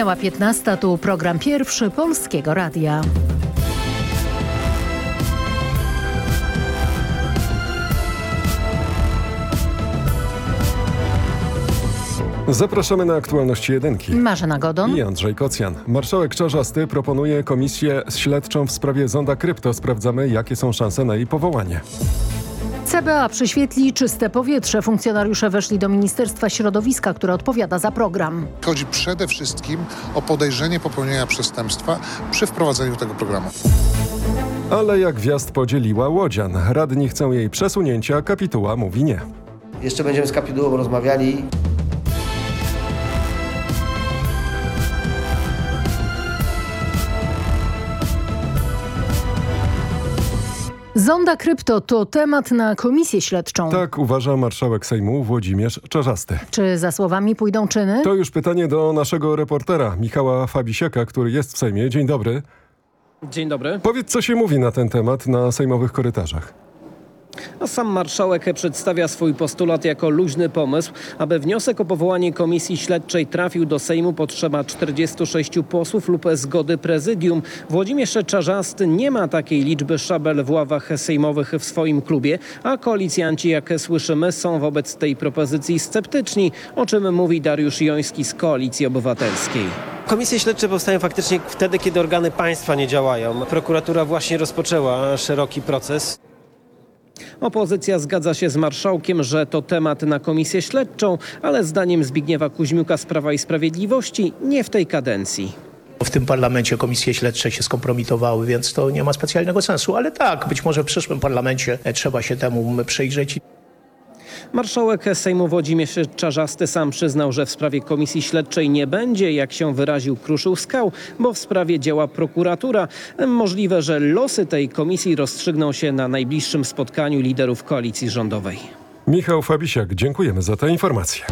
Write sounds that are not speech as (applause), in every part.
Minęła 15, tu program pierwszy Polskiego Radia. Zapraszamy na aktualności jedynki. Marzena Godon. I Andrzej Kocjan. Marszałek Czarzasty proponuje komisję śledczą w sprawie zonda krypto. Sprawdzamy, jakie są szanse na jej powołanie. CBA przyświetli czyste powietrze. Funkcjonariusze weszli do Ministerstwa Środowiska, które odpowiada za program. Chodzi przede wszystkim o podejrzenie popełnienia przestępstwa przy wprowadzeniu tego programu. Ale jak gwiazd podzieliła Łodzian. Radni chcą jej przesunięcia, kapituła mówi nie. Jeszcze będziemy z kapitułą rozmawiali. Zonda krypto to temat na komisję śledczą. Tak uważa marszałek Sejmu Włodzimierz Czarzasty. Czy za słowami pójdą czyny? To już pytanie do naszego reportera Michała Fabisiaka, który jest w Sejmie. Dzień dobry. Dzień dobry. Powiedz, co się mówi na ten temat na sejmowych korytarzach. A sam marszałek przedstawia swój postulat jako luźny pomysł. Aby wniosek o powołanie komisji śledczej trafił do Sejmu potrzeba 46 posłów lub zgody prezydium. Włodzimierz Czarzasty nie ma takiej liczby szabel w ławach sejmowych w swoim klubie, a koalicjanci, jak słyszymy, są wobec tej propozycji sceptyczni, o czym mówi Dariusz Joński z Koalicji Obywatelskiej. Komisje śledcze powstają faktycznie wtedy, kiedy organy państwa nie działają. Prokuratura właśnie rozpoczęła szeroki proces. Opozycja zgadza się z marszałkiem, że to temat na komisję śledczą, ale zdaniem Zbigniewa Kuźmiuka z Prawa i Sprawiedliwości nie w tej kadencji. W tym parlamencie komisje śledcze się skompromitowały, więc to nie ma specjalnego sensu. Ale tak, być może w przyszłym parlamencie trzeba się temu przyjrzeć. Marszałek Sejmu Włodzimierz Czarzasty sam przyznał, że w sprawie komisji śledczej nie będzie, jak się wyraził, kruszył skał, bo w sprawie działa prokuratura. Możliwe, że losy tej komisji rozstrzygną się na najbliższym spotkaniu liderów koalicji rządowej. Michał Fabisiak, dziękujemy za tę informację.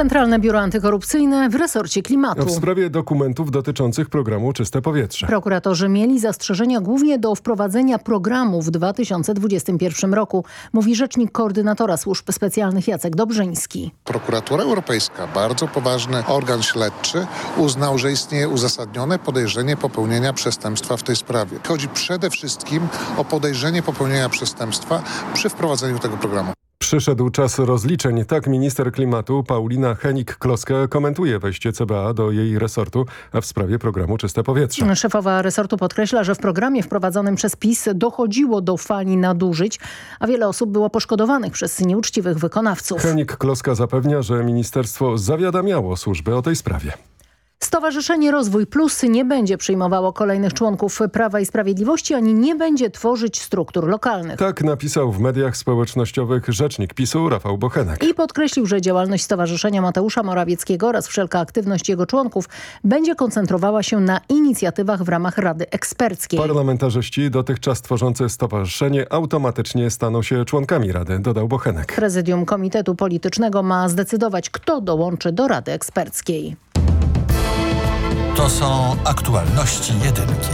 Centralne Biuro Antykorupcyjne w resorcie klimatu. W sprawie dokumentów dotyczących programu Czyste Powietrze. Prokuratorzy mieli zastrzeżenia głównie do wprowadzenia programu w 2021 roku, mówi rzecznik koordynatora służb specjalnych Jacek Dobrzyński. Prokuratura Europejska, bardzo poważny organ śledczy, uznał, że istnieje uzasadnione podejrzenie popełnienia przestępstwa w tej sprawie. Chodzi przede wszystkim o podejrzenie popełnienia przestępstwa przy wprowadzeniu tego programu. Przyszedł czas rozliczeń. Tak minister klimatu Paulina Henik-Kloska komentuje wejście CBA do jej resortu w sprawie programu Czyste Powietrze. Szefowa resortu podkreśla, że w programie wprowadzonym przez PiS dochodziło do fali nadużyć, a wiele osób było poszkodowanych przez nieuczciwych wykonawców. Henik-Kloska zapewnia, że ministerstwo zawiadamiało służby o tej sprawie. Stowarzyszenie Rozwój Plus nie będzie przyjmowało kolejnych członków Prawa i Sprawiedliwości ani nie będzie tworzyć struktur lokalnych. Tak napisał w mediach społecznościowych rzecznik PiSu Rafał Bochenek. I podkreślił, że działalność Stowarzyszenia Mateusza Morawieckiego oraz wszelka aktywność jego członków będzie koncentrowała się na inicjatywach w ramach Rady Eksperckiej. Parlamentarzyści dotychczas tworzący stowarzyszenie automatycznie staną się członkami Rady, dodał Bochenek. Prezydium Komitetu Politycznego ma zdecydować, kto dołączy do Rady Eksperckiej. To są aktualności jedynki.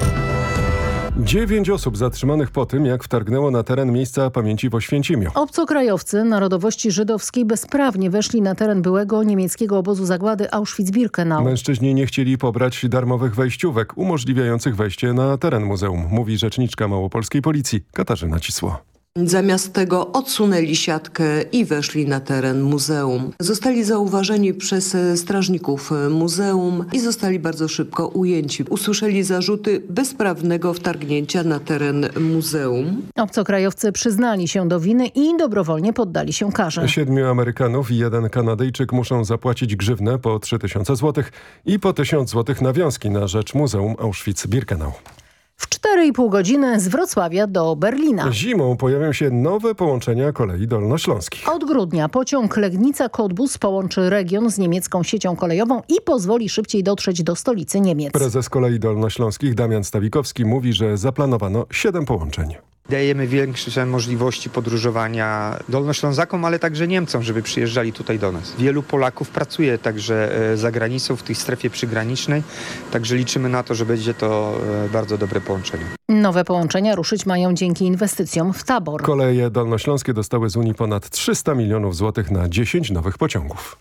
Dziewięć osób zatrzymanych po tym, jak wtargnęło na teren miejsca pamięci w Oświęcimiu. Obcokrajowcy narodowości żydowskiej bezprawnie weszli na teren byłego niemieckiego obozu zagłady Auschwitz-Birkenau. Mężczyźni nie chcieli pobrać darmowych wejściówek umożliwiających wejście na teren muzeum, mówi rzeczniczka małopolskiej policji Katarzyna Cisło. Zamiast tego odsunęli siatkę i weszli na teren muzeum. Zostali zauważeni przez strażników muzeum i zostali bardzo szybko ujęci. Usłyszeli zarzuty bezprawnego wtargnięcia na teren muzeum. Obcokrajowcy przyznali się do winy i dobrowolnie poddali się karze. Siedmiu Amerykanów i jeden Kanadyjczyk muszą zapłacić grzywnę po 3000 zł i po 1000 zł nawiązki na rzecz Muzeum Auschwitz-Birkenau. W 4,5 godziny z Wrocławia do Berlina. Zimą pojawią się nowe połączenia kolei dolnośląskich. Od grudnia pociąg Legnica-Cottbus połączy region z niemiecką siecią kolejową i pozwoli szybciej dotrzeć do stolicy Niemiec. Prezes kolei dolnośląskich Damian Stawikowski mówi, że zaplanowano 7 połączeń. Dajemy większe możliwości podróżowania Dolnoślązakom, ale także Niemcom, żeby przyjeżdżali tutaj do nas. Wielu Polaków pracuje także e, za granicą w tej strefie przygranicznej, także liczymy na to, że będzie to e, bardzo dobre połączenie. Nowe połączenia ruszyć mają dzięki inwestycjom w tabor. Koleje dolnośląskie dostały z Unii ponad 300 milionów złotych na 10 nowych pociągów.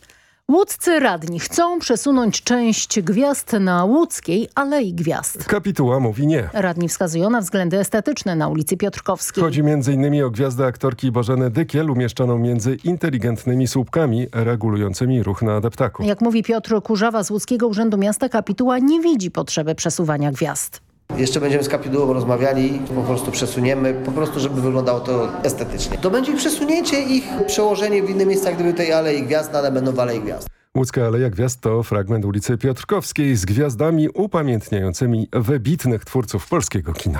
Łódzcy radni chcą przesunąć część gwiazd na łódzkiej Alei Gwiazd. Kapituła mówi nie. Radni wskazują na względy estetyczne na ulicy Piotrkowskiej. Chodzi m.in. o gwiazdę aktorki Bożeny Dykiel umieszczoną między inteligentnymi słupkami regulującymi ruch na deptaku. Jak mówi Piotr Kurzawa z Łódzkiego Urzędu Miasta, kapituła nie widzi potrzeby przesuwania gwiazd. Jeszcze będziemy z kapitułą rozmawiali, po prostu przesuniemy, po prostu żeby wyglądało to estetycznie. To będzie przesunięcie ich, przełożenie w inne miejsca, gdyby tej Alei Gwiazd, nadal będą w Alei Gwiazd. Łódzka Aleja Gwiazd to fragment ulicy Piotrkowskiej z gwiazdami upamiętniającymi wybitnych twórców polskiego kina.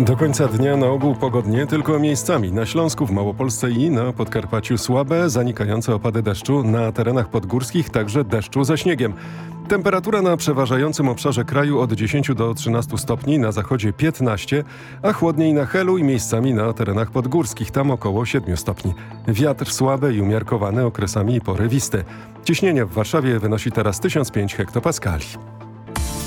Do końca dnia na ogół pogodnie, tylko miejscami. Na Śląsku, w Małopolsce i na Podkarpaciu słabe, zanikające opady deszczu. Na terenach podgórskich także deszczu ze śniegiem. Temperatura na przeważającym obszarze kraju od 10 do 13 stopni, na zachodzie 15, a chłodniej na Helu i miejscami na terenach podgórskich, tam około 7 stopni. Wiatr słaby i umiarkowany okresami porywisty. Ciśnienie w Warszawie wynosi teraz 1005 hektopaskali.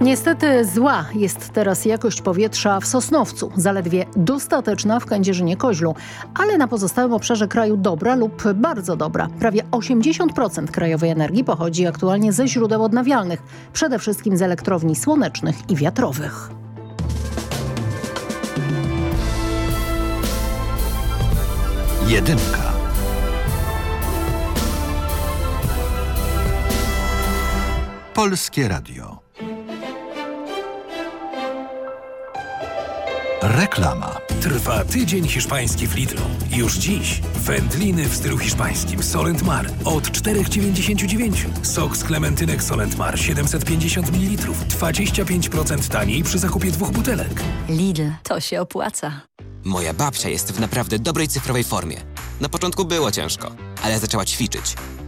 Niestety zła jest teraz jakość powietrza w Sosnowcu, zaledwie dostateczna w Kędzierzynie-Koźlu, ale na pozostałym obszarze kraju dobra lub bardzo dobra. Prawie 80% krajowej energii pochodzi aktualnie ze źródeł odnawialnych, przede wszystkim z elektrowni słonecznych i wiatrowych. Jedynka. Polskie Radio. Reklama. Trwa tydzień hiszpański w Lidlu. Już dziś wędliny w stylu hiszpańskim Solent Mar od 4,99. Sok z klementynek Solent Mar 750 ml. 25% taniej przy zakupie dwóch butelek. Lidl, to się opłaca. Moja babcia jest w naprawdę dobrej cyfrowej formie. Na początku było ciężko, ale zaczęła ćwiczyć.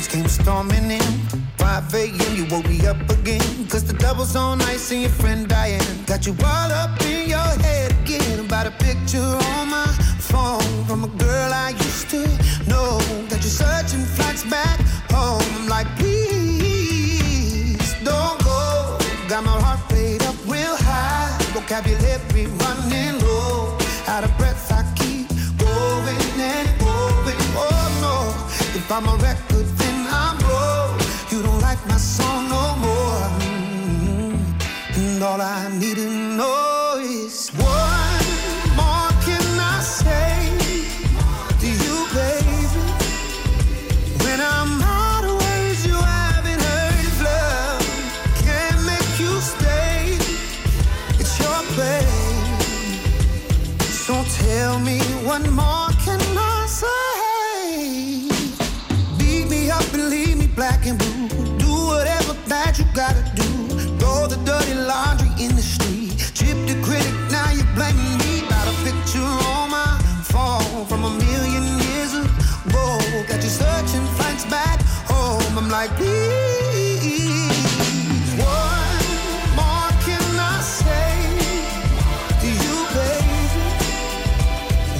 Drunken came storming in. 5 a.m. You woke me up again. Cause the double's on ice and your friend Diane got you all up in your head again. About a picture on my phone from a girl I used to know. That you're searching flights back home. I'm like, please don't go. Got my heart rate up real high. Vocabulary running low. Out of breath, I keep going and going. Oh no. If I'm a record, all I need to know like, please, what more can I say to you, baby?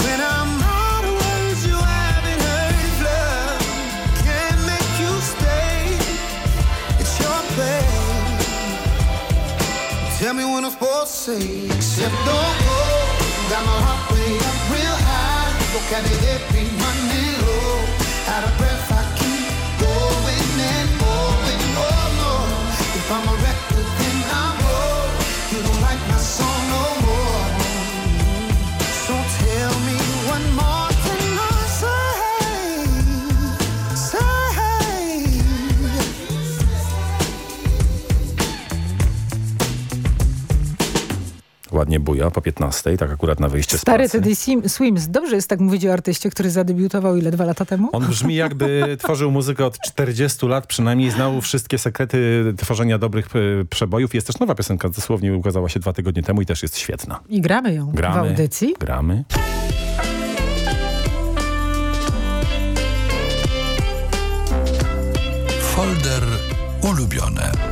When I'm out of words, you haven't heard love can't make you stay. It's your pain. Tell me what I'm supposed to say. Except don't go. Got my heart way up real high. Vocabulary running low. Out of breath, Ładnie buja po 15, tak akurat na wyjście z Stary pracy. Teddy Sim- Swims. Dobrze jest tak mówić o artyście, który zadebiutował ile? Dwa lata temu? On brzmi jakby (laughs) tworzył muzykę od 40 lat, przynajmniej znał wszystkie sekrety tworzenia dobrych e, przebojów. Jest też nowa piosenka, dosłownie ukazała się dwa tygodnie temu i też jest świetna. I gramy ją w Gramy, audycji. gramy. Folder ulubione.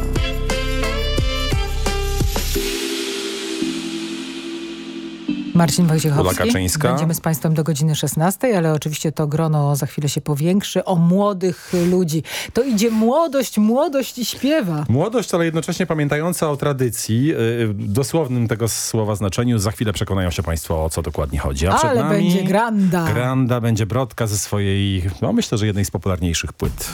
Marcin Wojciechowski. Będziemy z Państwem do godziny 16, ale oczywiście to grono za chwilę się powiększy. O młodych ludzi. To idzie młodość, młodość i śpiewa. Młodość, ale jednocześnie pamiętająca o tradycji, w dosłownym tego słowa znaczeniu. Za chwilę przekonają się Państwo, o co dokładnie chodzi. A Ale będzie granda. Granda będzie Brodka ze swojej, no myślę, że jednej z popularniejszych płyt.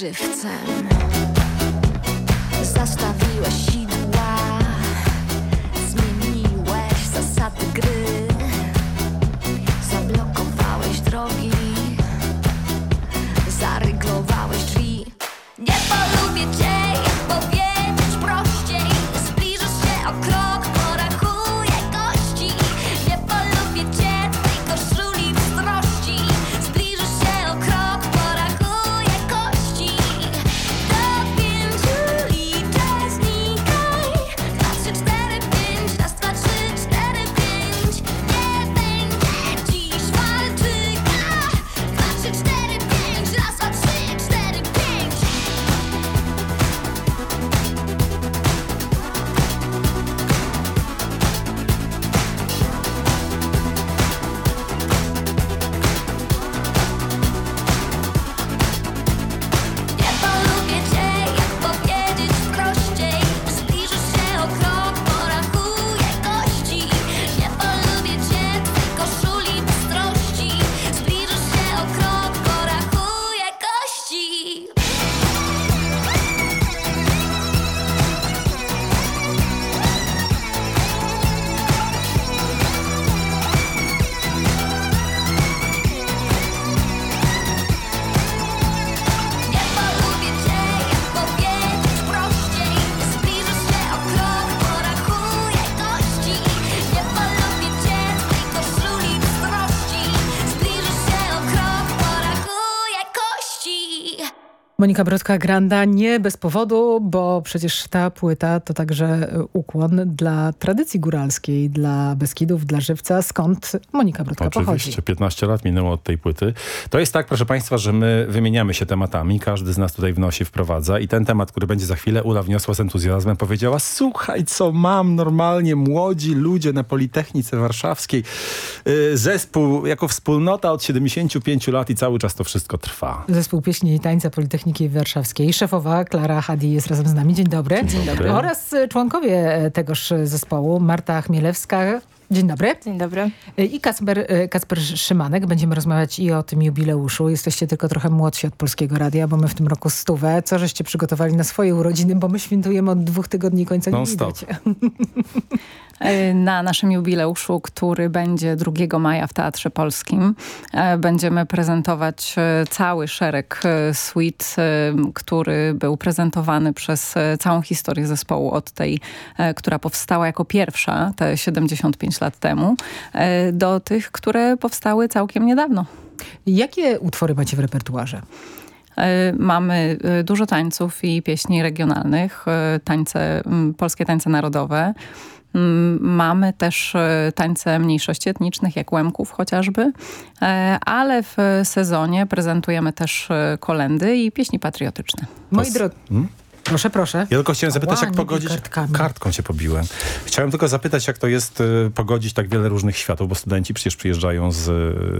Żywcem Monika Brodka-Granda nie bez powodu, bo przecież ta płyta to także ukłon dla tradycji góralskiej, dla Beskidów, dla Żywca, skąd Monika Brodka pochodzi. Oczywiście, 15 lat minęło od tej płyty. To jest tak, proszę Państwa, że my wymieniamy się tematami, każdy z nas tutaj wnosi, wprowadza i ten temat, który będzie za chwilę, Ula wniosła z entuzjazmem, powiedziała, słuchaj, co mam normalnie, młodzi ludzie na Politechnice Warszawskiej, yy, zespół jako wspólnota od 75 lat i cały czas to wszystko trwa. Zespół Pieśni i Tańca Politechniki Warszawskiej. Szefowa Klara Hadi jest razem z nami. Dzień dobry. Dzień dobry. Oraz e, członkowie e, tegoż zespołu. Marta Chmielewska. Dzień dobry. Dzień dobry. E, I Kacper, e, Kacper Szymanek. Będziemy rozmawiać i o tym jubileuszu. Jesteście tylko trochę młodsi od Polskiego Radia, bo my w tym roku stówę. Co żeście przygotowali na swoje urodziny, bo my świętujemy od dwóch tygodni końca nie Non-stop. widać. (laughs) E, Na naszym jubileuszu, który będzie 2 maja w Teatrze Polskim, e, będziemy prezentować e, cały szereg suite, który był prezentowany przez całą historię zespołu od tej, która powstała jako pierwsza te 75 lat temu, do tych, które powstały całkiem niedawno. Jakie utwory macie w repertuarze? Mamy dużo tańców i pieśni regionalnych, tańce, polskie tańce narodowe. Mm, Mamy też e, tańce mniejszości etnicznych, jak Łemków chociażby, E, ale w sezonie prezentujemy też e, kolendy i pieśni patriotyczne. Moi drodzy, Hmm? proszę, proszę. Ja tylko chciałem zapytać, Ła, jak pogodzić... kartkami. Kartką się pobiłem. Chciałem tylko zapytać, jak to jest y, pogodzić tak wiele różnych światów, bo studenci przecież przyjeżdżają z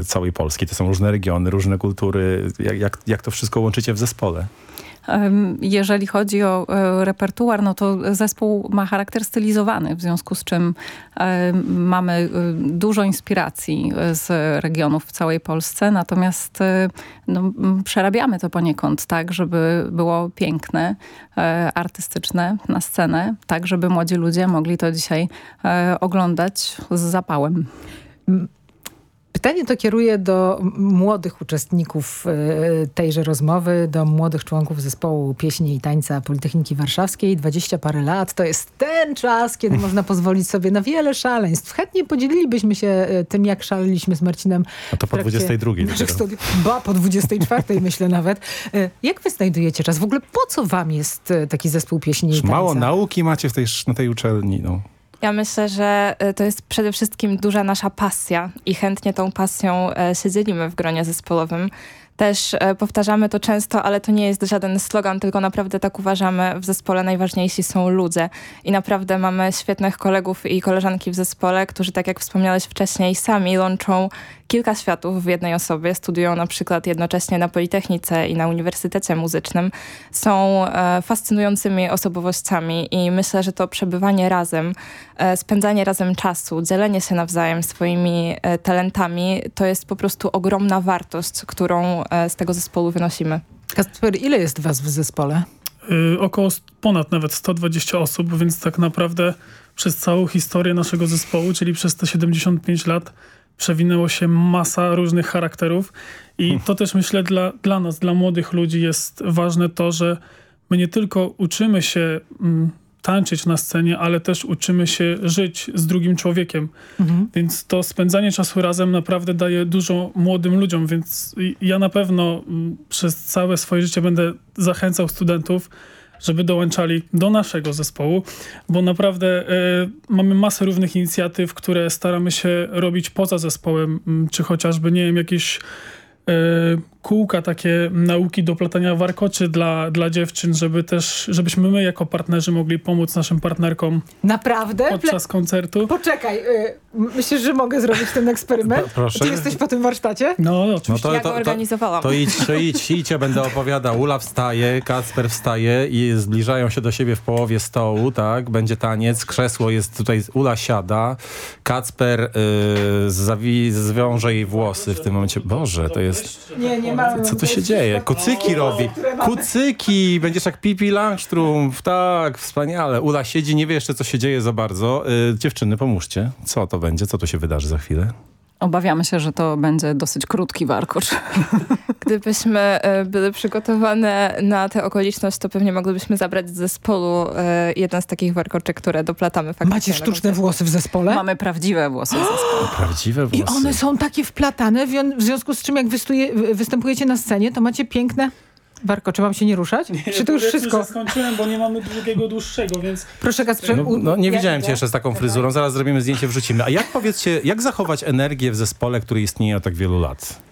y, całej Polski. To są różne regiony, różne kultury. Jak, jak, jak to wszystko łączycie w zespole? Jeżeli chodzi o e, repertuar, no to zespół ma charakter stylizowany, w związku z czym em, mamy e, dużo inspiracji e, z regionów w całej Polsce, natomiast e, no, przerabiamy to poniekąd tak, żeby było piękne, e, artystyczne na scenę, tak żeby młodzi ludzie mogli to dzisiaj e, oglądać z zapałem. Pytanie to kieruję do młodych uczestników e, tejże rozmowy, do młodych członków zespołu pieśni i tańca Politechniki Warszawskiej. 20 parę lat to jest ten czas, kiedy (laughs) można pozwolić sobie na wiele szaleństw. Chętnie podzielilibyśmy się e, tym, jak szaleliśmy z Marcinem. A to po trakcie 22 naszych studiów. Ba, po 24 (laughs) myślę nawet. E, Jak wy znajdujecie czas? W ogóle po co wam jest taki zespół pieśni i tańca? mało nauki macie w tej, na tej uczelni. No. Ja myślę, że e, to jest przede wszystkim duża nasza pasja i chętnie tą pasją e, się dzielimy w gronie zespołowym. Też e, powtarzamy to często, ale to nie jest żaden slogan, tylko naprawdę tak uważamy. W zespole najważniejsi są ludzie i naprawdę mamy świetnych kolegów i koleżanki w zespole, którzy tak jak wspomniałeś wcześniej, sami łączą kilka światów w jednej osobie. Studiują na przykład jednocześnie na Politechnice i na Uniwersytecie Muzycznym. Są e, fascynującymi osobowościami i myślę, że to przebywanie razem, e, spędzanie razem czasu, dzielenie się nawzajem swoimi e, talentami, to jest po prostu ogromna wartość, którą e, z tego zespołu wynosimy. Kasper, ile jest was w zespole? Y, około ponad nawet 120 osób, więc tak naprawdę przez całą historię naszego zespołu, czyli przez te 75 lat przewinęło się masa różnych charakterów i to też myślę dla, dla nas, dla młodych ludzi jest ważne to, że my nie tylko uczymy się mm, tańczyć na scenie, ale też uczymy się żyć z drugim człowiekiem. Więc to spędzanie czasu razem naprawdę daje dużo młodym ludziom, więc ja na pewno mm, przez całe swoje życie będę zachęcał studentów, żeby dołączali do naszego zespołu, bo naprawdę e, mamy masę różnych inicjatyw, które staramy się robić poza zespołem, czy chociażby, nie wiem, jakieś e, kółka takie nauki do platania warkoczy dla, dla dziewczyn, żeby też, żebyśmy my jako partnerzy mogli pomóc naszym partnerkom Naprawdę? podczas koncertu. Poczekaj, y, myślisz, że mogę zrobić ten eksperyment? P- proszę. Ty jesteś po tym warsztacie? No, No to, Ja to, go organizowałam. To, to idź, to idź, idź, ja będę opowiadał. Ula wstaje, Kacper wstaje i zbliżają się do siebie w połowie stołu, tak? Będzie taniec, krzesło jest tutaj, Ula siada, Kacper y, zawi, zwiąże jej włosy w tym momencie. Boże, to jest... Nie, nie. Co tu się dzieje? Kucyki robi. Kucyki! Będziesz jak Pipi Langstrumpf. Tak, wspaniale. Ula siedzi, nie wie jeszcze, co się dzieje za bardzo. Y, dziewczyny, pomóżcie. Co to będzie? Co tu się wydarzy za chwilę? Obawiamy się, że to będzie dosyć krótki warkocz. (laughs) Gdybyśmy e, byli przygotowane na tę okoliczność, to pewnie moglibyśmy zabrać z zespołu e, jeden z takich warkoczy, które doplatamy faktycznie. Macie sztuczne włosy w zespole? Mamy prawdziwe włosy w zespole. (gasps) Prawdziwe I włosy. one są takie wplatane, w związku z czym jak występujecie na scenie, to macie piękne... Warkocze, mam się nie ruszać? Czy to już wszystko? że skończyłem, bo nie mamy drugiego, dłuższego, więc... Proszę Kacprze, No, no nie ja widziałem cię jeszcze z taką fryzurą. Zaraz zrobimy zdjęcie, wrzucimy. A jak powiedzcie, jak zachować energię w zespole, który istnieje od tak wielu lat?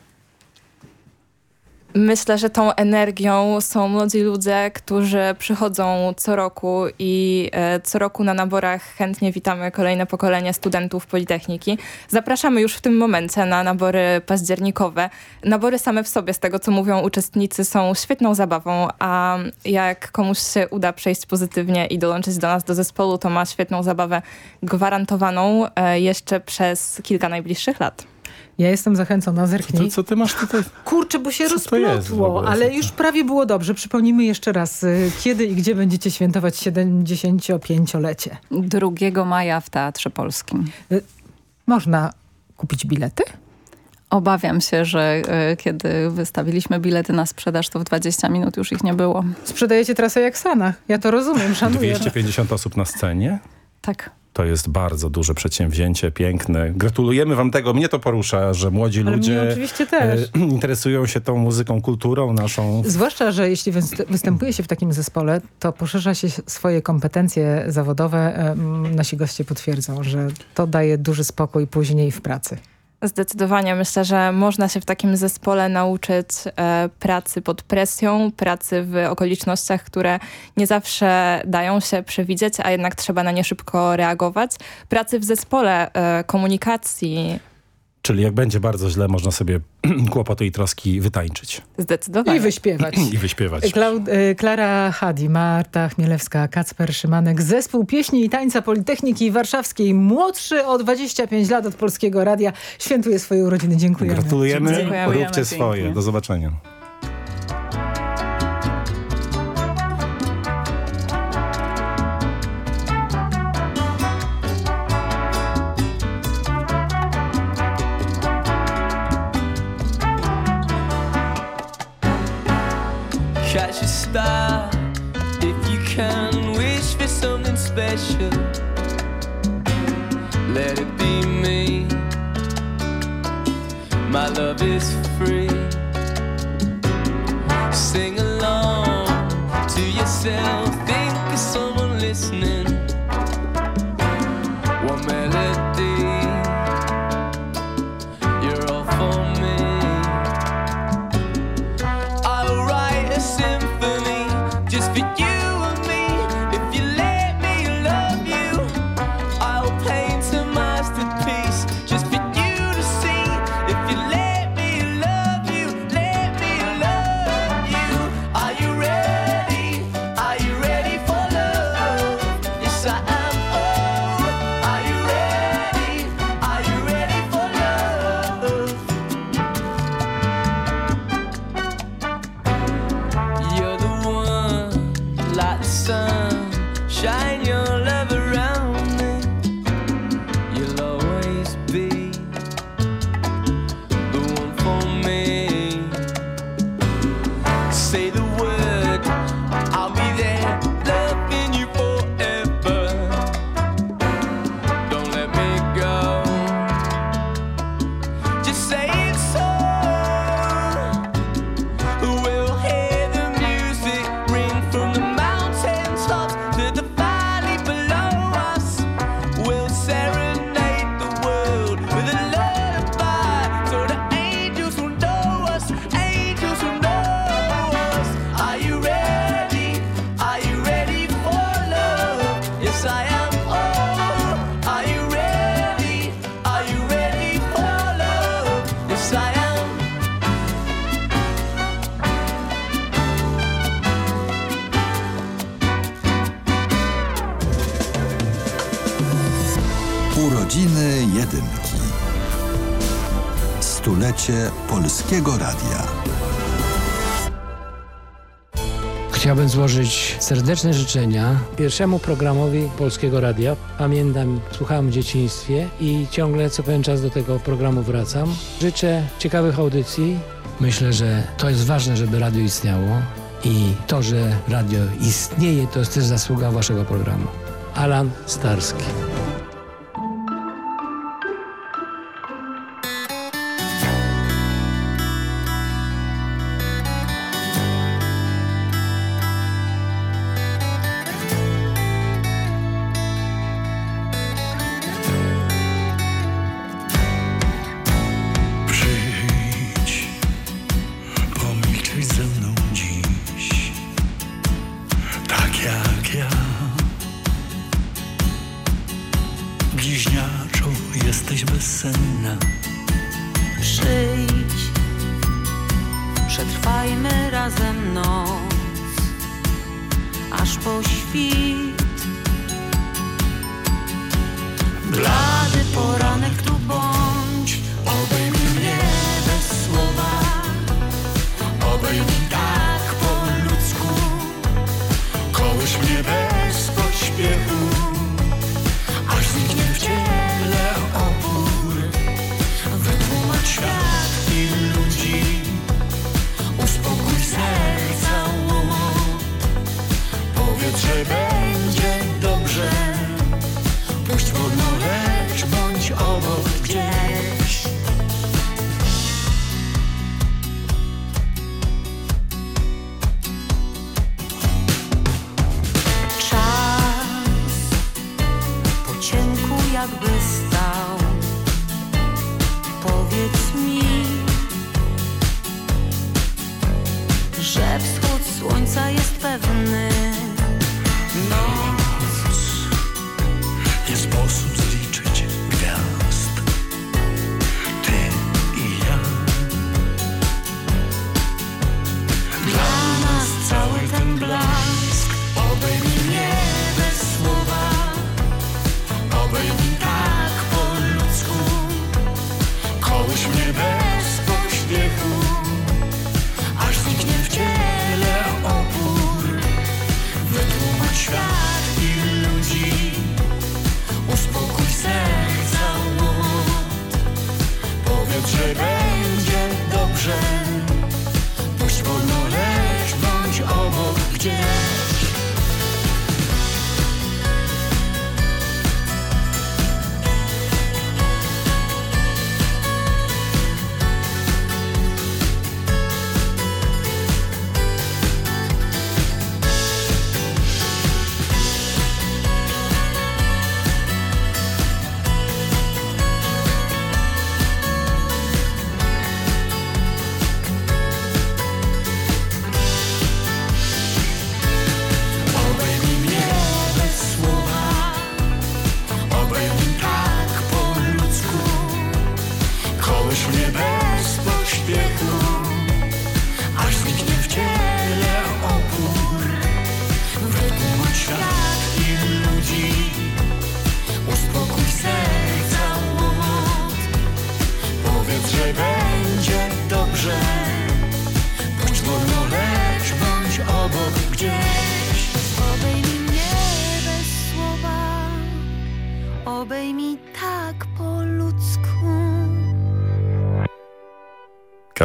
Myślę, że tą energią są młodzi ludzie, którzy przychodzą co roku i e, co roku na naborach chętnie witamy kolejne pokolenie studentów Politechniki. Zapraszamy już w tym momencie na nabory październikowe. Nabory same w sobie, z tego co mówią uczestnicy, są świetną zabawą, a jak komuś się uda przejść pozytywnie i dołączyć do nas do zespołu, to ma świetną zabawę gwarantowaną e, jeszcze przez kilka najbliższych lat. Ja jestem zachęcona, zerknij. Co, co ty masz tutaj? (laughs) Kurczę, bo się Co rozplotło, ale już prawie było dobrze. Przypomnijmy jeszcze raz, y, kiedy i gdzie będziecie świętować 75-lecie. 2 maja w Teatrze Polskim. Można kupić bilety? Obawiam się, że y, kiedy wystawiliśmy bilety na sprzedaż, to w 20 minut już ich nie było. Sprzedajecie trasę jak Sanach. Ja to rozumiem, szanuję. 250 osób na scenie? Tak. To jest bardzo duże przedsięwzięcie, piękne. Gratulujemy wam tego. Mnie to porusza, że młodzi Ale ludzie e, (clears throat) interesują się tą muzyką, kulturą naszą. Zwłaszcza, że jeśli wys- występuje się w takim zespole, to poszerza się swoje kompetencje zawodowe. Em, Nasi goście potwierdzą, że to daje duży spokój później w pracy. Zdecydowanie myślę, że można się w takim zespole nauczyć e, pracy pod presją, pracy w okolicznościach, które nie zawsze dają się przewidzieć, a jednak trzeba na nie szybko reagować. Pracy w zespole, e, komunikacji. Czyli jak będzie bardzo źle, można sobie (clears throat) kłopoty i troski wytańczyć. Zdecydowanie. I wyśpiewać. (clears throat) I wyśpiewać. Klau- y, Klara Hadi, Marta Chmielewska, Kacper Szymanek, zespół pieśni i tańca Politechniki Warszawskiej, młodszy o 25 lat od Polskiego Radia, świętuje swoje urodziny. Dziękujemy. Gratulujemy, Dziękujemy róbcie swoje. Do zobaczenia. Special. Let it be me. My love is free. Sing along to yourself. Think of someone listening. Polskiego Radia. Chciałbym złożyć serdeczne życzenia pierwszemu programowi Polskiego Radia. Pamiętam, słuchałem w dzieciństwie i ciągle co pewien czas do tego programu wracam. Życzę ciekawych audycji. Myślę, że to jest ważne, żeby radio istniało i to, że radio istnieje, to jest też zasługa waszego programu. Alan Starski.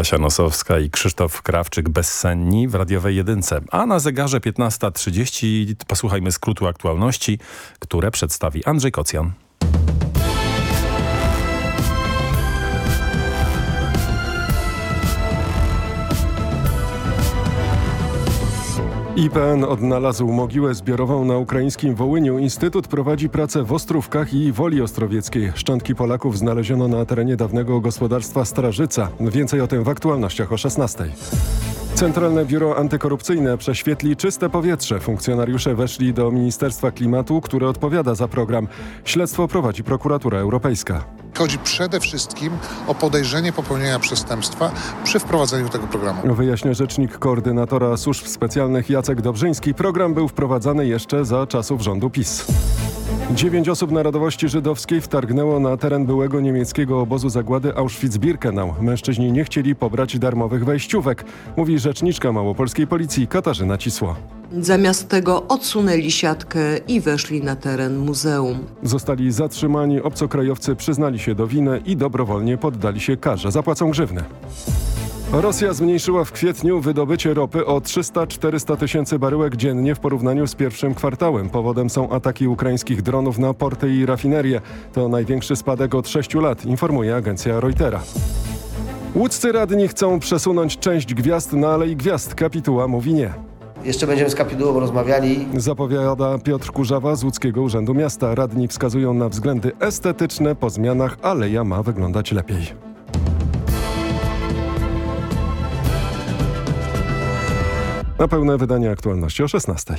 Kasia Nosowska i Krzysztof Krawczyk bezsenni w radiowej jedynce. A na zegarze 15.30 posłuchajmy skrótu aktualności, które przedstawi Andrzej Kocjan. IPN odnalazł mogiłę zbiorową na ukraińskim Wołyniu. Instytut prowadzi pracę w Ostrówkach i Woli Ostrowieckiej. Szczątki Polaków znaleziono na terenie dawnego gospodarstwa Strażyca. Więcej o tym w aktualnościach o 16. Centralne Biuro Antykorupcyjne prześwietli czyste powietrze. Funkcjonariusze weszli do Ministerstwa Klimatu, które odpowiada za program. Śledztwo prowadzi prokuratura europejska. Chodzi przede wszystkim o podejrzenie popełnienia przestępstwa przy wprowadzeniu tego programu. Wyjaśnia rzecznik koordynatora służb specjalnych Jacek Dobrzyński. Program był wprowadzany jeszcze za czasów rządu PiS. Dziewięć osób narodowości żydowskiej wtargnęło na teren byłego niemieckiego obozu zagłady Auschwitz-Birkenau. Mężczyźni nie chcieli pobrać darmowych wejściówek, mówi rzeczniczka małopolskiej policji Katarzyna Cisło. Zamiast tego odsunęli siatkę i weszli na teren muzeum. Zostali zatrzymani, obcokrajowcy przyznali się do winy i dobrowolnie poddali się karze. Zapłacą grzywny. Rosja zmniejszyła w kwietniu wydobycie ropy o 300-400 tysięcy baryłek dziennie w porównaniu z pierwszym kwartałem. Powodem są ataki ukraińskich dronów na porty i rafinerie. To największy spadek od 6 lat, informuje agencja Reutera. Łódzcy radni chcą przesunąć część gwiazd na Alei Gwiazd. Kapituła mówi nie. Jeszcze będziemy z kapitułą rozmawiali. Zapowiada Piotr Kurzawa z Łódzkiego Urzędu Miasta. Radni wskazują na względy estetyczne. Po zmianach aleja ma wyglądać lepiej. Na pełne wydanie aktualności o 16.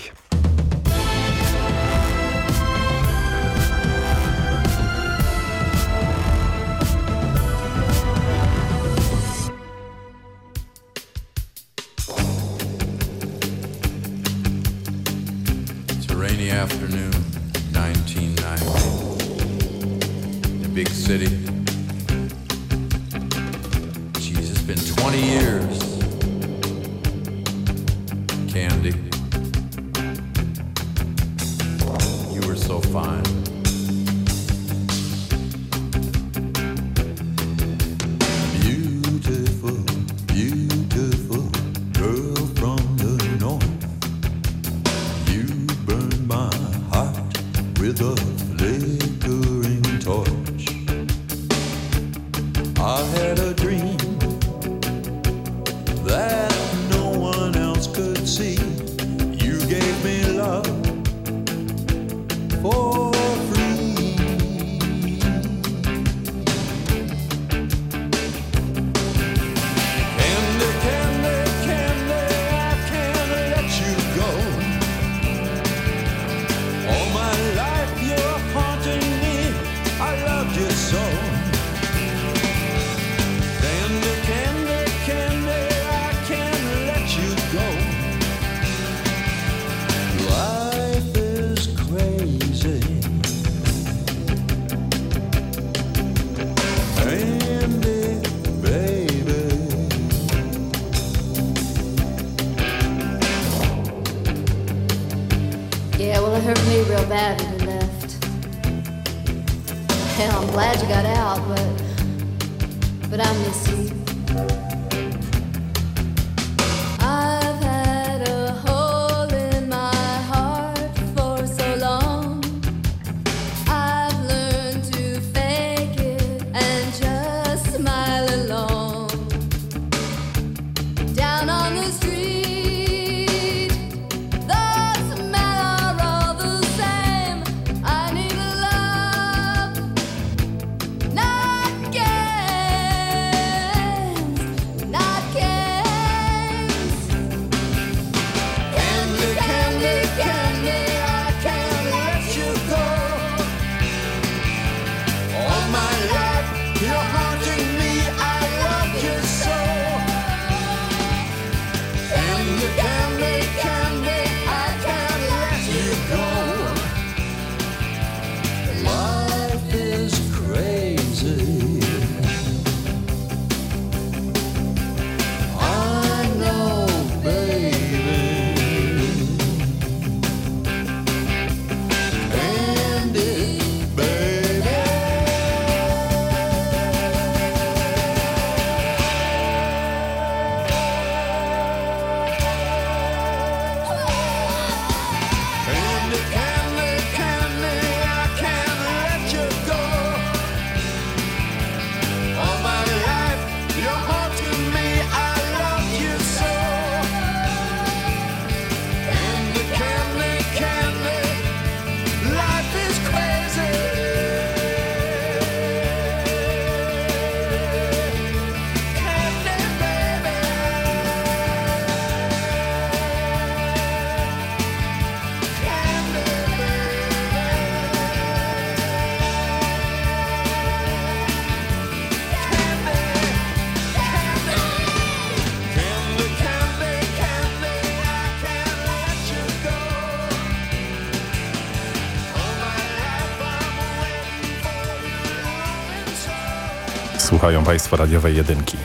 Słuchają Państwo radiowej jedynki.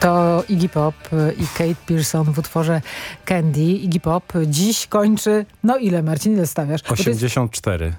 To Iggy Pop i Kate Pearson w utworze Candy. Iggy Pop dziś kończy, no ile Marcin, ile stawiasz? Bo to jest, 84.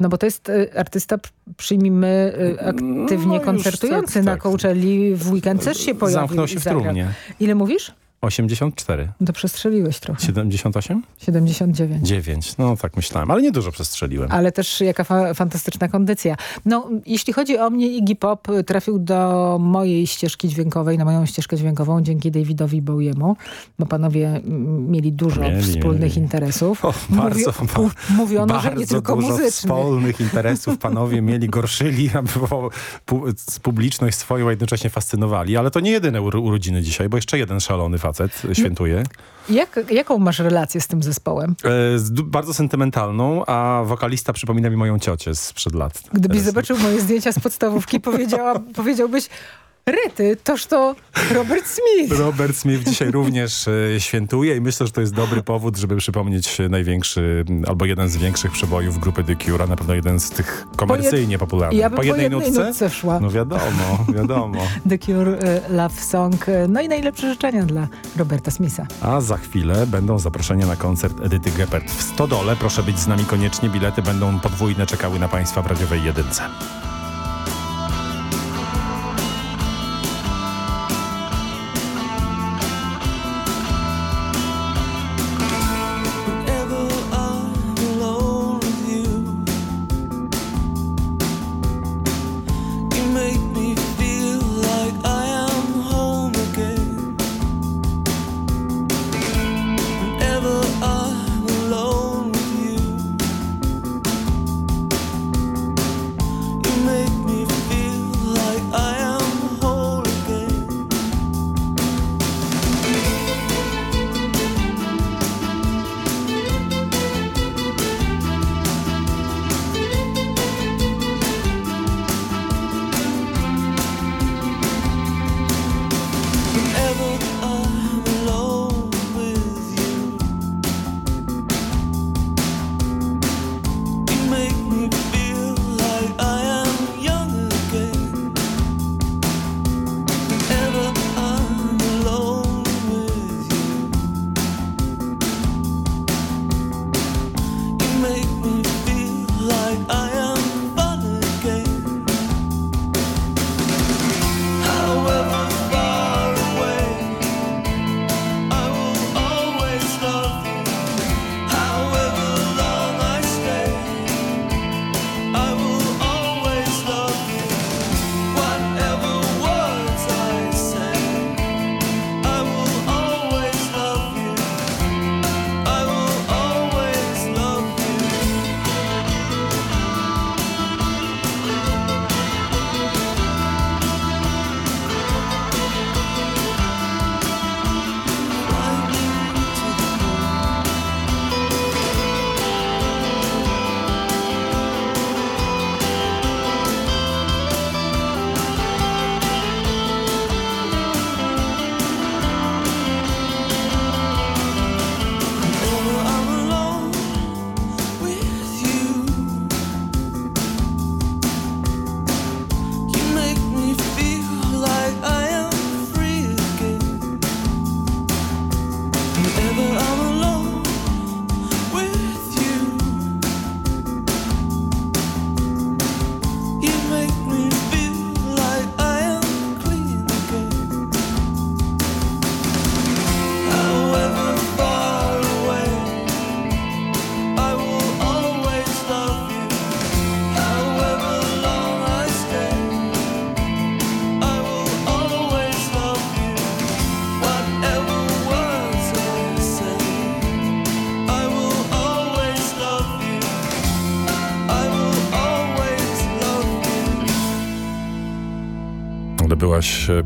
no bo to jest y, artysta, pr- przyjmijmy, y, aktywnie No koncertujący tak, na tak. Coachelli w weekend też się pojawił Zamknął i się w trumnie. Ile mówisz? 84. No to przestrzeliłeś trochę. 78? 79. 9. No tak myślałem, ale niedużo przestrzeliłem. Ale też jaka fa fantastyczna kondycja. No, jeśli chodzi o mnie, Iggy Pop trafił do mojej ścieżki dźwiękowej, na moją ścieżkę dźwiękową dzięki Davidowi Bowiemu, bo panowie mieli dużo Mieli, wspólnych mieli. interesów. O, bardzo, Mówi- mówiono, że nie bardzo tylko dużo muzycznych. wspólnych interesów panowie mieli, gorszyli, (laughs) pu- publiczność swoją a jednocześnie fascynowali. Ale to nie jedyne uro- urodziny dzisiaj, bo jeszcze jeden szalony facet świętuje. Jak, jaką masz relację z tym zespołem? E, bardzo sentymentalną, a wokalista przypomina mi moją ciocię sprzed lat. Gdybyś zobaczył moje zdjęcia z podstawówki, (laughs) powiedziała, powiedziałbyś, Rety, toż to Robert Smith. Robert Smith dzisiaj (laughs) również e, świętuje i myślę, że to jest dobry powód, żeby przypomnieć największy, m, albo jeden z większych przebojów grupy The Cure, a na pewno jeden z tych komercyjnie popularnych. Ja bym po jednej nutce wszła. No wiadomo, wiadomo. (laughs) The Cure y, Love Song. No i najlepsze życzenia dla Roberta Smitha. A za chwilę będą zaproszenia na koncert Edyty Geppert w Stodole. Proszę być z nami koniecznie. Bilety będą podwójne, czekały na Państwa w radiowej jedynce.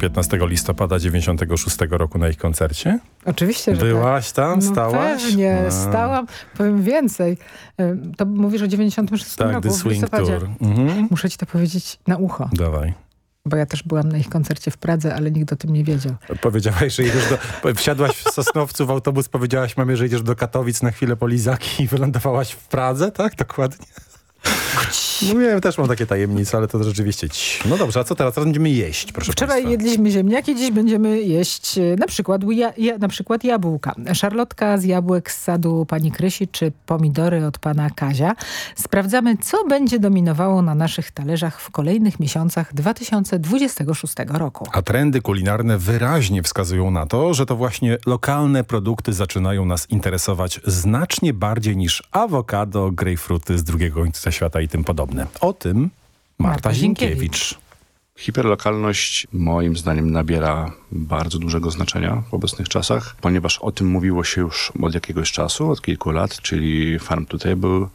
15 listopada 96 roku na ich koncercie? Oczywiście, że Byłaś tam? tak. Stałaś? No pewnie, A. stałam. Powiem więcej. To mówisz o 96 Tak, roku The w Swing listopadzie. Tour. Mhm. Muszę ci to powiedzieć na ucho, Dawaj. bo ja też byłam na ich koncercie w Pradze, ale nikt o tym nie wiedział. Powiedziałaś, że jedziesz do... Wsiadłaś w Sosnowcu w autobus, powiedziałaś mamie, że jedziesz do Katowic na chwilę po lizaki i wylądowałaś w Pradze, tak? Dokładnie. No wiem, też mam takie tajemnice, ale to rzeczywiście ci. No dobrze, a co teraz? Teraz będziemy jeść, proszę Wczoraj państwa. jedliśmy ziemniaki, dziś będziemy jeść e, na przykład, ja, ja, na przykład jabłka. Szarlotka z jabłek z sadu pani Krysi, czy pomidory od pana Kazia. Sprawdzamy, co będzie dominowało na naszych talerzach w kolejnych miesiącach 2026 roku. A trendy kulinarne wyraźnie wskazują na to, że to właśnie lokalne produkty zaczynają nas interesować znacznie bardziej niż awokado, grejpfruty z drugiego końca świata i tym podobne. O tym Marta, Marta Zinkiewicz. Hiperlokalność moim zdaniem nabiera bardzo dużego znaczenia w obecnych czasach, ponieważ o tym mówiło się już od jakiegoś czasu, od kilku lat, czyli farm to table,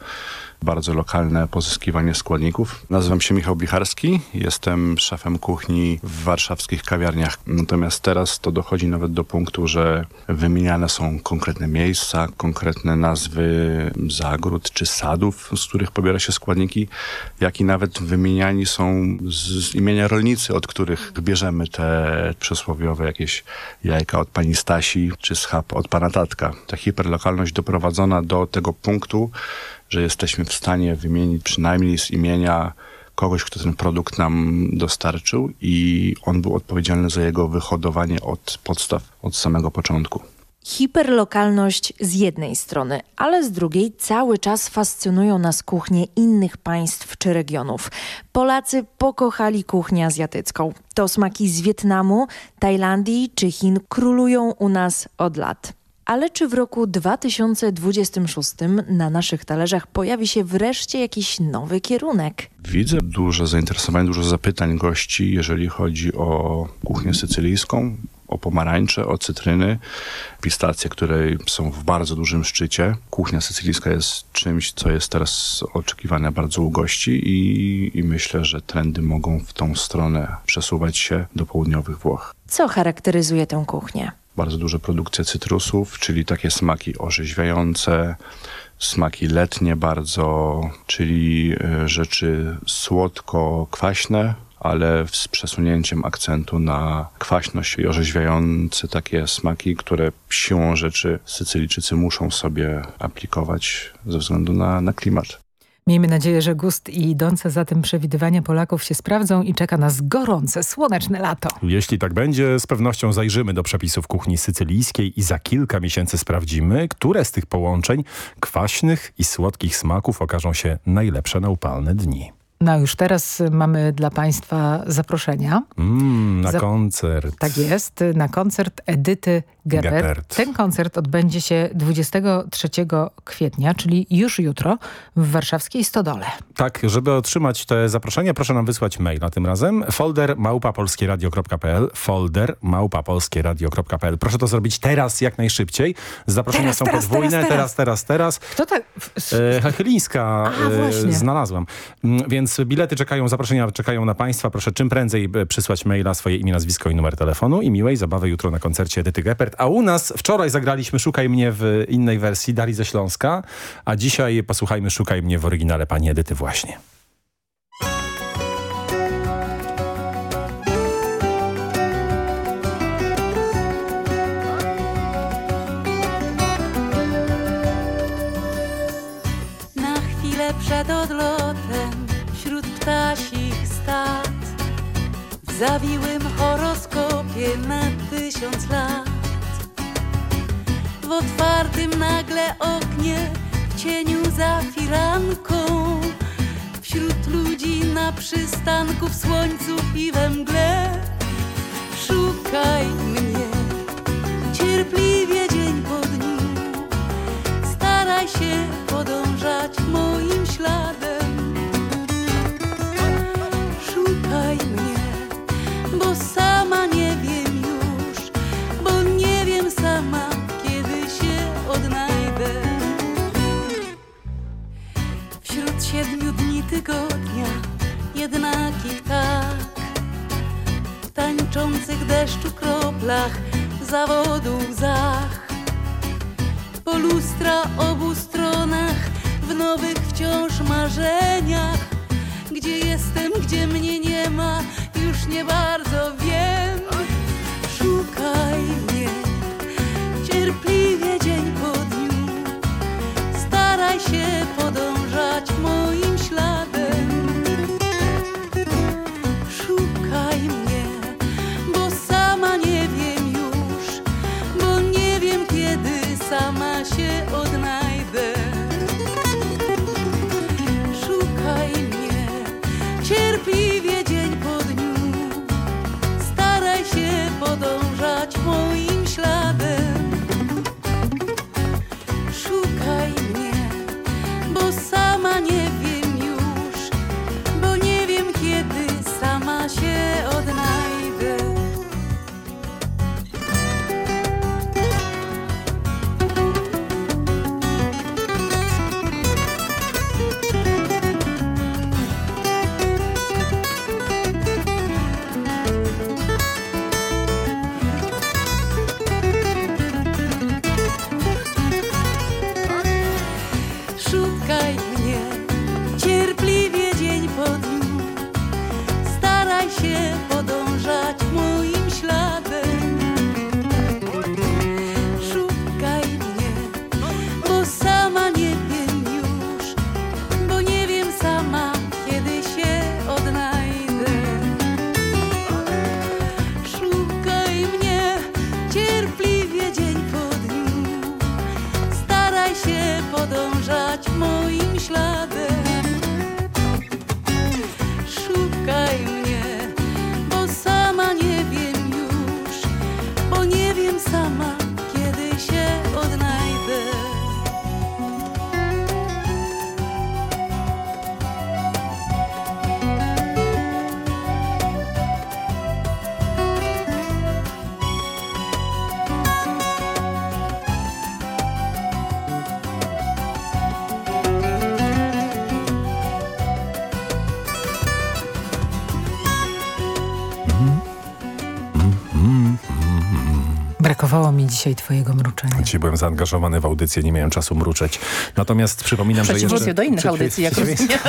bardzo lokalne pozyskiwanie składników. Nazywam się Michał Bicharski, jestem szefem kuchni w warszawskich kawiarniach. Natomiast teraz to dochodzi nawet do punktu, że wymieniane są konkretne miejsca, konkretne nazwy zagród czy sadów, z których pobiera się składniki, jak i nawet wymieniani są z, imienia rolnicy, od których bierzemy te przysłowiowe jakieś jajka od pani Stasi czy schab od pana Tatka. Ta hiperlokalność doprowadzona do tego punktu, że jesteśmy w stanie wymienić przynajmniej z imienia kogoś, kto ten produkt nam dostarczył i on był odpowiedzialny za jego wyhodowanie od podstaw, od samego początku. Hiperlokalność z jednej strony, ale z drugiej cały czas fascynują nas kuchnie innych państw czy regionów. Polacy pokochali kuchnię azjatycką. To smaki z Wietnamu, Tajlandii czy Chin królują u nas od lat. Ale czy w roku 2026 na naszych talerzach pojawi się wreszcie jakiś nowy kierunek? Widzę duże zainteresowanie, dużo zapytań gości, jeżeli chodzi o kuchnię sycylijską, o pomarańcze, o cytryny, pistacje, które są w bardzo dużym szczycie. Kuchnia sycylijska jest czymś, co jest teraz oczekiwane bardzo u gości i, i myślę, że trendy mogą w tą stronę przesuwać się do południowych Włoch. Co charakteryzuje tę kuchnię? Bardzo duża produkcja cytrusów, czyli takie smaki orzeźwiające, smaki letnie bardzo, czyli e, rzeczy słodko-kwaśne, ale z przesunięciem akcentu na kwaśność i orzeźwiające takie smaki, które siłą rzeczy Sycylijczycy muszą sobie aplikować ze względu na, na klimat. Miejmy nadzieję, że gust i idące za tym przewidywania Polaków się sprawdzą i czeka nas gorące, słoneczne lato. Jeśli tak będzie, z pewnością zajrzymy do przepisów kuchni sycylijskiej i za kilka miesięcy sprawdzimy, które z tych połączeń kwaśnych i słodkich smaków okażą się najlepsze na upalne dni. No już teraz mamy dla Państwa zaproszenia. Mm, na koncert. Tak jest, na koncert Edyty Gebert. Gebert. Ten koncert odbędzie się 23 kwietnia, czyli już jutro w warszawskiej Stodole. Tak, żeby otrzymać te zaproszenia, proszę nam wysłać maila tym razem. Folder małpapolskieradio.pl folder małpapolskieradio.pl Proszę to zrobić teraz, jak najszybciej. Zaproszenia Teraz, są teraz, podwójne. teraz, teraz, teraz. teraz. Kto tak... E, Hechylińska A, e, znalazłam. Mm, Więc bilety czekają, zaproszenia czekają na Państwa. Proszę czym prędzej e, przysłać maila, swoje imię, nazwisko i numer telefonu i miłej zabawy jutro na koncercie Edyty Geppert. A u nas wczoraj zagraliśmy Szukaj mnie w innej wersji Dali ze Śląska, a dzisiaj posłuchajmy Szukaj mnie w oryginale pani Edyty właśnie. Ptasich stad W zawiłym horoskopie na tysiąc lat. W otwartym nagle oknie w cieniu za firanką. Wśród ludzi na przystanku w słońcu i we mgle. Szukaj mnie cierpliwie dzień po dniu. Staraj się podążać moim śladem. Jednaki ptak w tańczących deszczu kroplach zawodu łzach po lustra obu stronach, w nowych wciąż marzeniach. Gdzie jestem, gdzie mnie nie ma, już nie bardzo wiem. Szukaj mnie, cierpliwie dzień po dniu. Staraj się podążać moim śladem. Dzisiaj twojego mruczenia. Dzisiaj byłem zaangażowany w audycję, nie miałem czasu mruczeć. Natomiast przypominam, że jeszcze... do innych audycji, jak (laughs) rozumiem.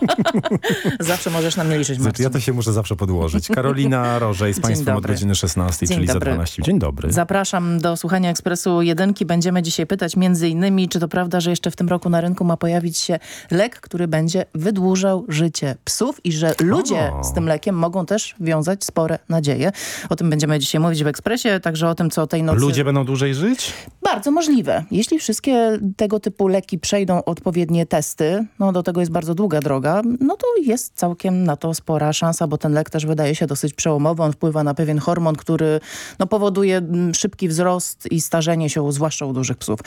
(laughs) Zawsze możesz na mnie liczyć, Marcin. ja to się muszę zawsze podłożyć. Karolina Rożej z Państwem od godziny 16, Dzień czyli dobry. za 12. Dzień dobry. Zapraszam do słuchania Ekspresu Jedynki. Będziemy dzisiaj pytać między innymi, czy to prawda, że jeszcze w tym roku na rynku ma pojawić się lek, który będzie wydłużał życie psów i że ludzie O. z tym lekiem mogą też wiązać spore nadzieje. O tym będziemy dzisiaj mówić w Ekspresie, także o tym, co o tej nocy... Ludzie będą dłużej żyć? Bardzo możliwe. Jeśli wszystkie tego typu leki przejdą odpowiednie testy, no do tego jest bardzo długa droga, no to jest całkiem na to spora szansa, bo ten lek też wydaje się dosyć przełomowy. On wpływa na pewien hormon, który no, powoduje mm, szybki wzrost i starzenie się, zwłaszcza u dużych psów.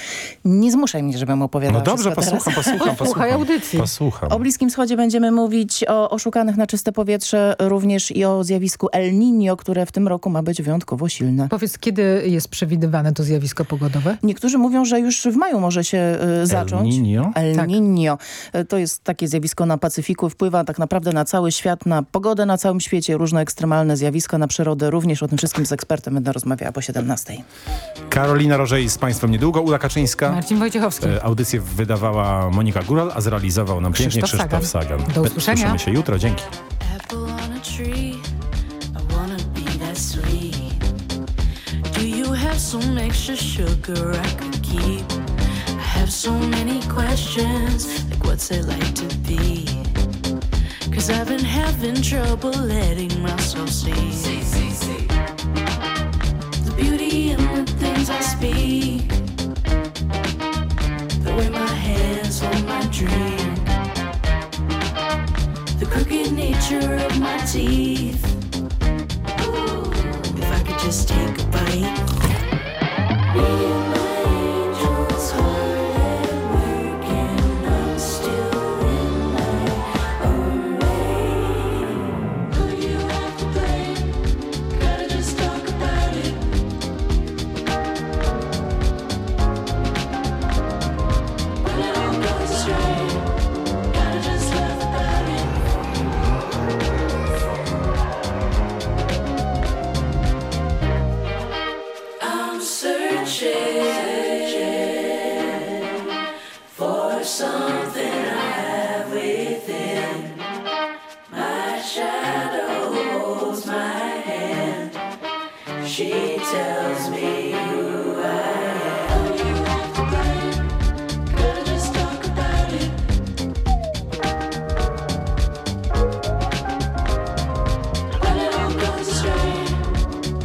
Nie zmuszaj mnie, żebym opowiadała No dobrze, posłucham, teraz. posłucham, posłucham. audycji. Posłucham. O Bliskim Wschodzie będziemy mówić o oszukanych na czyste powietrze, również i o zjawisku El Niño, które w tym roku ma być wyjątkowo silne. Powiedz, kiedy jest przewidywane to zjawisko pogodowe? Niektórzy mówią, że już w maju może się e, zacząć. Niño? El Tak. Niño. E, To jest takie zjawisko na Pacyfiku. Wpływa tak naprawdę na cały świat, na pogodę na całym świecie, różne ekstremalne zjawiska, na przyrodę. Również o tym wszystkim z ekspertem będę rozmawiała po 17. Karolina Rożej z Państwem niedługo, Ula Kaczyńska. Marcin Wojciechowski. E, Audycję wydawała Monika Góral, a zrealizował nam pięknie Krzysztof Krzysztof Sagan. Do usłyszenia. Słyszymy się jutro, dzięki. so many questions, like what's it like to be? Cause I've been having trouble letting myself see. The beauty in the things I speak. The way my hands hold my drink the crooked nature of my teeth. Ooh, if I could just take a bite. Me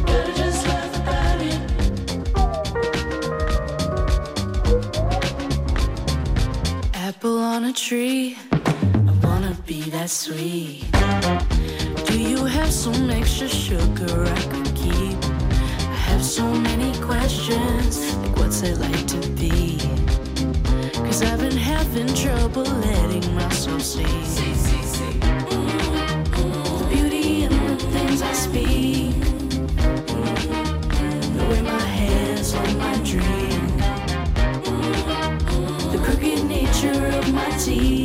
better just laugh about it. Apple on a tree, I wanna be that sweet. Do you have some extra sugar I could? I so many questions, like what's it like to be? Cause I've been having trouble letting myself see. Mm-hmm. The beauty in the things I speak. The way my hands hold my drink. Mm-hmm. The crooked nature of my teeth.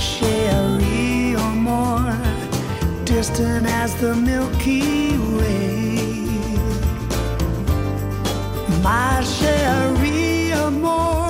sherry or more, distant as the Milky Way. My sherry or more.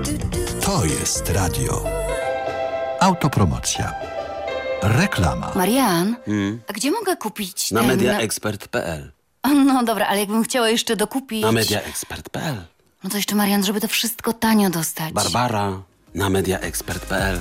To jest radio. Autopromocja. Reklama. Marian, Hmm. a gdzie mogę kupić Na ten... mediaexpert.pl. No dobra, ale jakbym chciała jeszcze dokupić... Na mediaexpert.pl. No to jeszcze Marian, żeby to wszystko tanio dostać. Barbara. Na mediaexpert.pl.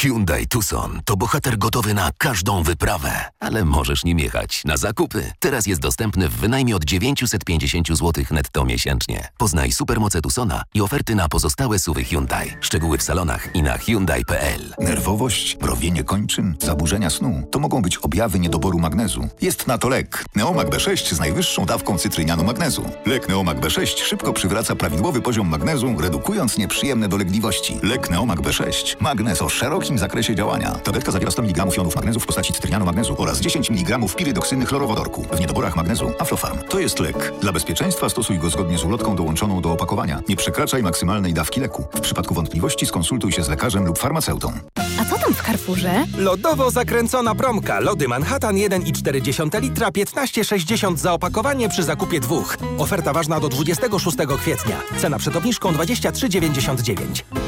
Hyundai Tucson to bohater gotowy na każdą wyprawę, ale możesz nim jechać na zakupy. Teraz jest dostępny w wynajmie od 950 zł netto miesięcznie. Poznaj supermoce Tucsona i oferty na pozostałe suwy Hyundai. Szczegóły w salonach i na Hyundai.pl. Nerwowość, mrowienie kończyn, zaburzenia snu to mogą być objawy niedoboru magnezu. Jest na to lek. Neomag B6 z najwyższą dawką cytrynianu magnezu. Lek Neomag B6 szybko przywraca prawidłowy poziom magnezu, redukując nieprzyjemne dolegliwości. Lek Neomag B6. Magnez o zakresie działania. Tabletka zawiera 100 mg jonów magnezu w postaci cytrynianu magnezu oraz 10 mg pirydoksyny chlorowodorku. W niedoborach magnezu Aflofarm. To jest lek. Dla bezpieczeństwa stosuj go zgodnie z ulotką dołączoną do opakowania. Nie przekraczaj maksymalnej dawki leku. W przypadku wątpliwości skonsultuj się z lekarzem lub farmaceutą. A co tam w Carrefourze? Lodowo zakręcona promka. Lody Manhattan 1,4 litra 15,60 za opakowanie przy zakupie dwóch. Oferta ważna do 26 kwietnia. Cena przed obniżką 23,99.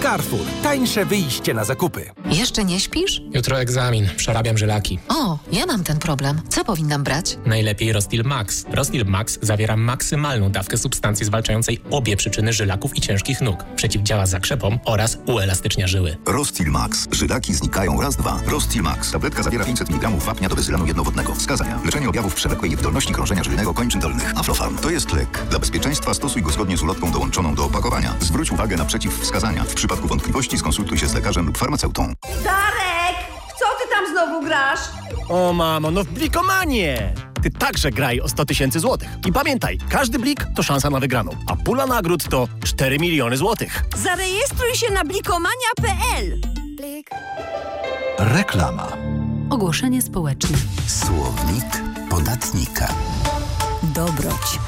Carrefour. Tańsze wyjście na zakupy. Jeszcze nie śpisz? Jutro egzamin, przerabiam żylaki. O, ja mam ten problem. Co powinnam brać? Najlepiej Rostil Max. Rostil Max zawiera maksymalną dawkę substancji zwalczającej obie przyczyny żylaków i ciężkich nóg. Przeciwdziała zakrzepom oraz uelastycznia żyły. Rostil Max. Żylaki znikają raz, dwa. Rostil Max. Tabletka zawiera 500 mg wapnia do bezylanu jednowodnego. Wskazania. Leczenie objawów przewlekłej niewydolności krążenia żylnego kończyn dolnych. Aflofarm. To jest lek. Dla bezpieczeństwa stosuj go zgodnie z ulotką dołączoną do opakowania. Zwróć uwagę na przeciwwskazania. W przypadku wątpliwości skonsultuj się z lekarzem lub farmaceutą. Darek! Co ty tam znowu grasz? O mamo, no w blikomanie! Ty także graj o 100 tysięcy złotych. I pamiętaj, każdy blik to szansa na wygraną, a pula nagród to 4 miliony złotych. Zarejestruj się na blikomania.pl Reklama. Ogłoszenie społeczne. Słownik podatnika. Dobroć.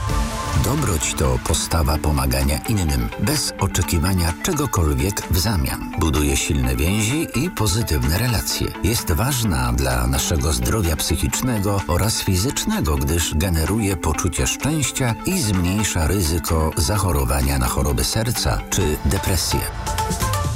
Dobroć to postawa pomagania innym, bez oczekiwania czegokolwiek w zamian. Buduje silne więzi i pozytywne relacje. Jest ważna dla naszego zdrowia psychicznego oraz fizycznego, gdyż generuje poczucie szczęścia i zmniejsza ryzyko zachorowania na choroby serca czy depresję.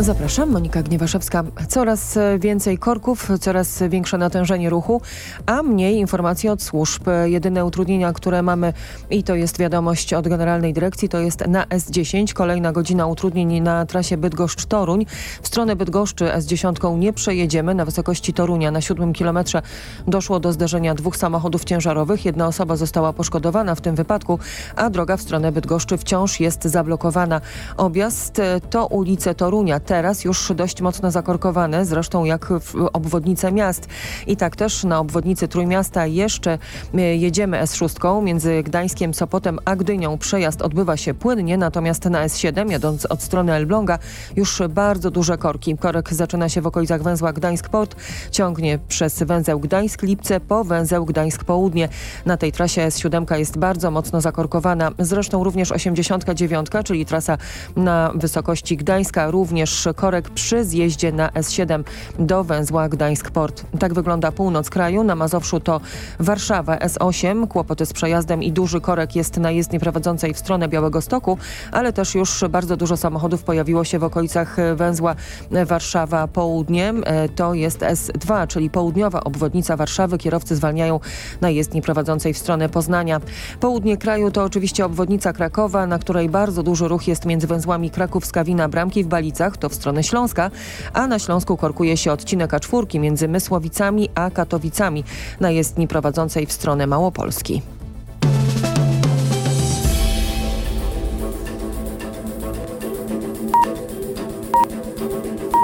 Zapraszam, Monika Gniewaszewska. Coraz e, więcej korków, coraz większe natężenie ruchu, a mniej informacji od służb. Jedyne utrudnienia, które mamy i to jest wiadomość od Generalnej Dyrekcji, to jest na S10. Kolejna godzina utrudnień na trasie Bydgoszcz-Toruń. W stronę Bydgoszczy S10 nie przejedziemy. Na wysokości Torunia na siódmym kilometrze doszło do zderzenia dwóch samochodów ciężarowych. Jedna osoba została poszkodowana w tym wypadku, a droga w stronę Bydgoszczy wciąż jest zablokowana. Objazd e, to ulice Torunia. Teraz już dość mocno zakorkowane, zresztą jak w obwodnice miast. I tak też na obwodnicy Trójmiasta jeszcze e, jedziemy S6 między Gdańskiem, Sopotem a Gdynią. Przejazd odbywa się płynnie, natomiast na S7 jadąc od strony Elbląga już bardzo duże korki. Korek zaczyna się w okolicach węzła Gdańsk-Port, ciągnie przez węzeł Gdańsk-Lipce po węzeł Gdańsk-Południe. Na tej trasie S7 jest bardzo mocno zakorkowana. Zresztą również 89, czyli trasa na wysokości Gdańska, również korek przy zjeździe na S7 do węzła Gdańsk-Port. Tak wygląda północ kraju. Na Mazowszu to Warszawa S8, kłopoty z przejazdem i duży korek jest na jezdni prowadzącej w stronę Białego Stoku, ale też już bardzo dużo samochodów pojawiło się w okolicach węzła Warszawa Południe. E, To jest S2, czyli południowa obwodnica Warszawy. Kierowcy zwalniają na jezdni prowadzącej w stronę Poznania. Południe kraju to oczywiście obwodnica Krakowa, na której bardzo duży ruch jest między węzłami Kraków-Skawina, Bramki w Balicach, to w stronę Śląska, a na Śląsku korkuje się odcinek A4 między Mysłowicami a Katowicami na jezdni prowadzącej w stronę Małopolski.